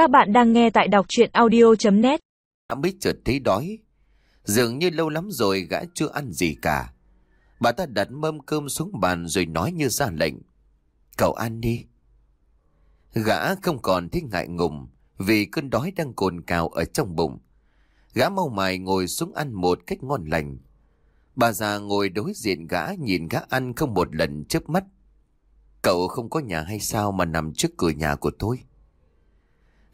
Các bạn đang nghe tại đọc chuyện audio.net Gã mới chợt thấy đói. Dường như lâu lắm rồi gã chưa ăn gì cả. Bà ta đặt mâm cơm xuống bàn rồi nói như ra lệnh. Cậu ăn đi. Gã không còn thích ngại ngùng vì cơn đói đang cồn cào ở trong bụng. Gã mau mài ngồi xuống ăn một cách ngon lành. Bà già ngồi đối diện gã nhìn gã ăn không một lần chớp mắt. Cậu không có nhà hay sao mà nằm trước cửa nhà của tôi?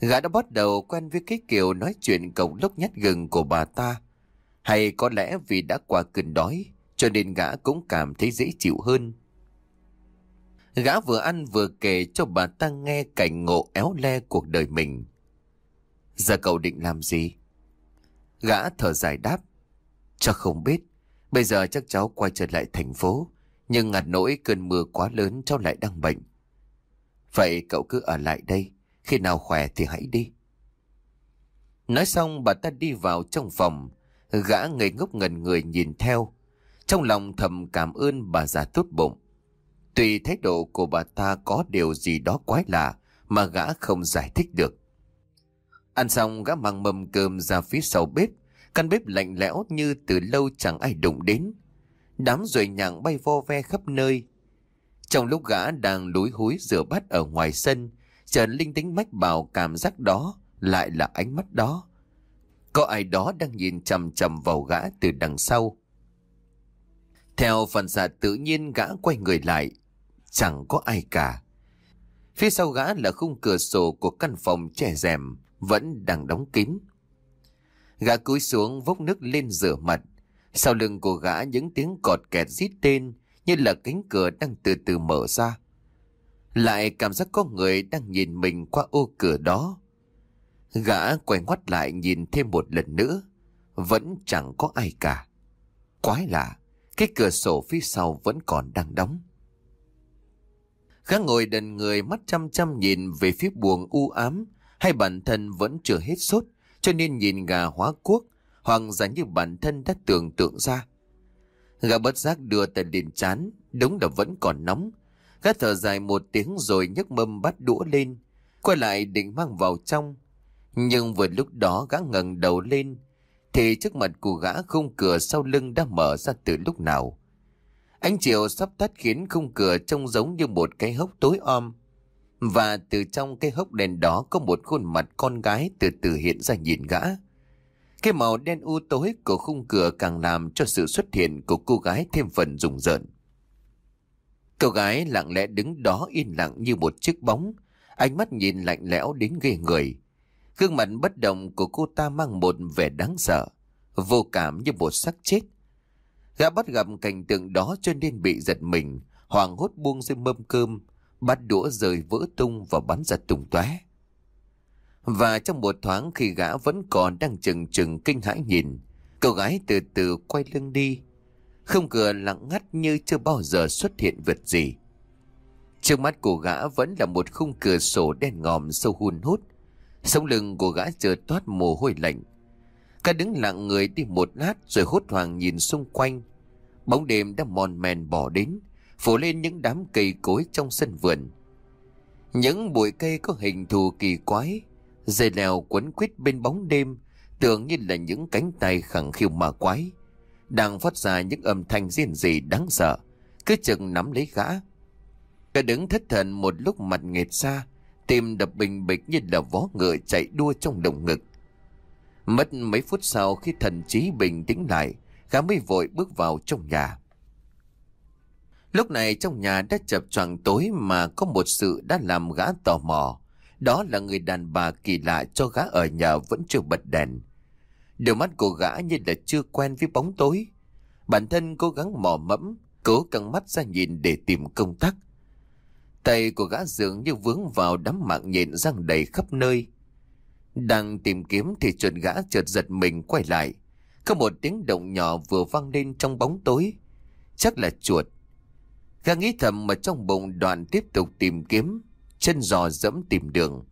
Gã đã bắt đầu quen với cái kiểu nói chuyện cổng lốc nhát gừng của bà ta. Hay có lẽ vì đã qua cơn đói, cho nên gã cũng cảm thấy dễ chịu hơn. Gã vừa ăn vừa kể cho bà ta nghe cảnh ngộ éo le cuộc đời mình. Giờ cậu định làm gì? Gã thở dài đáp. Chắc không biết. Bây giờ chắc cháu quay trở lại thành phố. Nhưng ngặt nỗi cơn mưa quá lớn cháu lại đang bệnh. Vậy cậu cứ ở lại đây. Khi nào khỏe thì hãy đi. Nói xong bà ta đi vào trong phòng. Gã ngây ngốc ngần người nhìn theo. Trong lòng thầm cảm ơn bà già tốt bụng. Tuy thái độ của bà ta có điều gì đó quái lạ mà gã không giải thích được. Ăn xong gã mang mâm cơm ra phía sau bếp. Căn bếp lạnh lẽo như từ lâu chẳng ai đụng đến. Đám ruồi nhặng bay vo ve khắp nơi. Trong lúc gã đang lúi húi rửa bát ở ngoài sân, Trần linh tính mách bảo cảm giác đó lại là ánh mắt đó. Có ai đó đang nhìn chầm chầm vào gã từ đằng sau. Theo phần xạ tự nhiên gã quay người lại, chẳng có ai cả. Phía sau gã là khung cửa sổ của căn phòng che rèm, vẫn đang đóng kín. Gã cúi xuống vốc nước lên rửa mặt. Sau lưng của gã những tiếng cọt kẹt rít tên như là cánh cửa đang từ từ mở ra. Lại cảm giác có người đang nhìn mình qua ô cửa đó. Gã quay ngoắt lại nhìn thêm một lần nữa. Vẫn chẳng có ai cả. Quái lạ, cái cửa sổ phía sau vẫn còn đang đóng. Gã ngồi đần người mắt chăm chăm nhìn về phía buồng u ám hay bản thân vẫn chưa hết sốt cho nên nhìn gà hóa quốc, hoàng giả như bản thân đã tưởng tượng ra. Gã bất giác đưa tay lên chán, đúng là vẫn còn nóng. Gã thở dài một tiếng rồi nhấc mâm bắt đũa lên, quay lại định mang vào trong. Nhưng vừa lúc đó gã ngẩng đầu lên, thì trước mặt của gã khung cửa sau lưng đã mở ra từ lúc nào. Ánh chiều sắp tắt khiến khung cửa trông giống như một cái hốc tối om. Và từ trong cái hốc đèn đó có một khuôn mặt con gái từ từ hiện ra nhìn gã. Cái màu đen u tối của khung cửa càng làm cho sự xuất hiện của cô gái thêm phần rùng rợn. Cô gái lặng lẽ đứng đó yên lặng như một chiếc bóng, ánh mắt nhìn lạnh lẽo đến ghê người. Gương mặt bất động của cô ta mang một vẻ đáng sợ, vô cảm như một xác chết. Gã bắt gặp cảnh tượng đó cho nên bị giật mình, hoàng hốt buông dưới mâm cơm, bát đũa rời vỡ tung và bắn giật tung tóe. Và trong một thoáng khi gã vẫn còn đang chừng chừng kinh hãi nhìn, cô gái từ từ quay lưng đi. Không cửa lặng ngắt như chưa bao giờ xuất hiện vật gì. Trước mắt của gã vẫn là một khung cửa sổ đen ngòm sâu hun hút. Sống lưng của gã chợt toát mồ hôi lạnh. Cả đứng lặng người đi một lát rồi hốt hoảng nhìn xung quanh. Bóng đêm đã mòn mèn bỏ đến, phủ lên những đám cây cối trong sân vườn. Những bụi cây có hình thù kỳ quái, dây leo quấn quýt bên bóng đêm, tưởng như là những cánh tay khẳng khiu mà quái, đang phát ra những âm thanh riêng gì đáng sợ, cứ chừng nắm lấy gã. Cả đứng thất thần một lúc mặt nghệt xa, tim đập bình bịch như là vó ngựa chạy đua trong đồng ngực. Mất mấy phút sau khi thần trí bình tĩnh lại, gã mới vội bước vào trong nhà. Lúc này trong nhà đã chập choạng tối mà có một sự đã làm gã tò mò. Đó là người đàn bà kỳ lạ cho gã ở nhà vẫn chưa bật đèn. Đôi mắt của gã như là chưa quen với bóng tối. Bản thân cố gắng mò mẫm, cố căng mắt ra nhìn để tìm công tắc. Tay của gã dường như vướng vào đám mạng nhện răng đầy khắp nơi. Đang tìm kiếm thì chuột gã chợt giật mình quay lại. Có một tiếng động nhỏ vừa vang lên trong bóng tối. Chắc là chuột. Gã nghĩ thầm mà trong bụng đoạn tiếp tục tìm kiếm, chân giò dẫm tìm đường.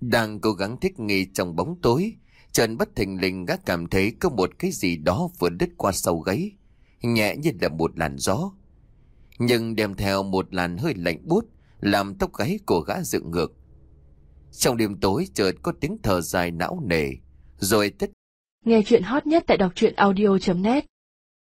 Đang cố gắng thích nghi trong bóng tối, Trần bất thình lình gác cảm thấy có một cái gì đó vừa đứt qua sau gáy, nhẹ như là một làn gió. Nhưng đem theo một làn hơi lạnh bút, làm tóc gáy của gã dựng ngược. Trong đêm tối chợt có tiếng thở dài não nề, rồi tất Nghe chuyện hot nhất tại đọc truyện audio.net